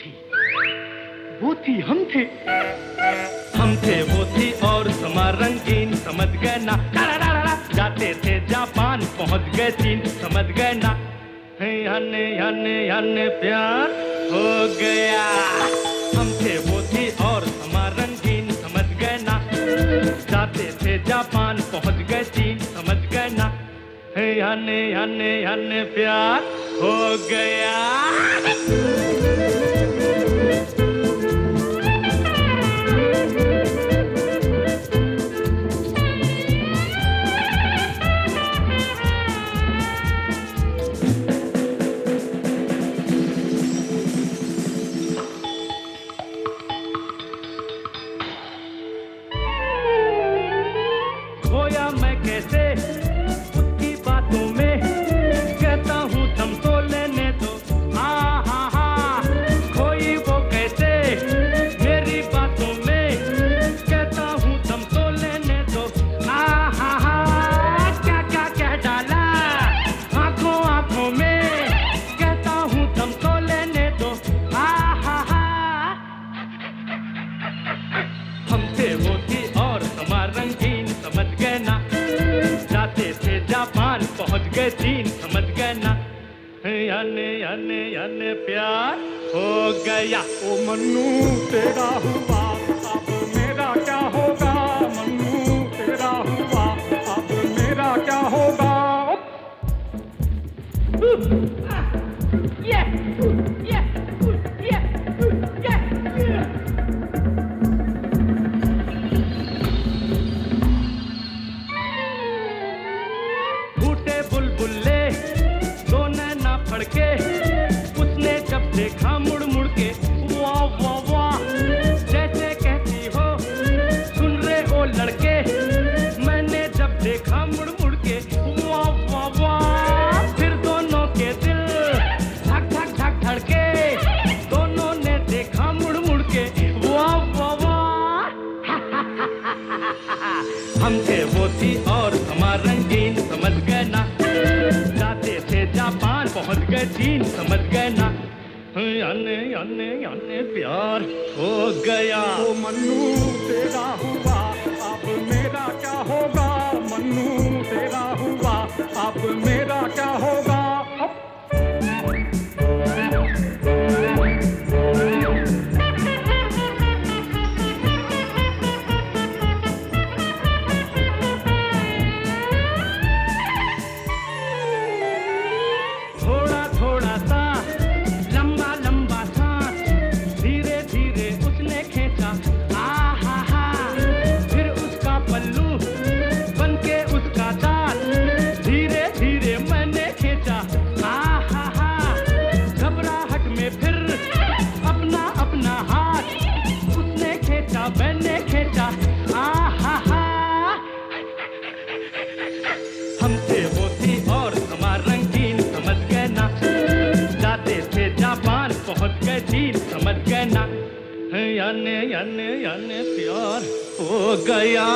थी। वो थी हम थे। हम थे वो थी और समा रंगीन। समझ गए ना? जाते थे जापान, पहुँच गए चीन। समझ गए ना? याने याने याने प्यार हो गया। हम थे वो थी और समा रंगीन। समझ गए ना? जाते थे जापान, पहुँच गए चीन। समझ गए ना? याने याने याने प्यार हो गया। चीन समझ गए ना? याने याने याने, प्यार हो गया। ओ मन्नू, तेरा हुआ, अब मेरा क्या होगा? मन्नू, तेरा हुआ, अब मेरा क्या होगा? Yeah! हम थे वो थी और हमारा रंगीन, समझ गए ना? जाते थे जापान, पहुँच गए चीन, समझ गए ना? याने याने याने, प्यार हो गया। ओ मन्नू, तेरा हुआ अब मेरा क्या होगा? मन्नू, तेरा हुआ अब मेरा याने याने याने प्यार हो गया।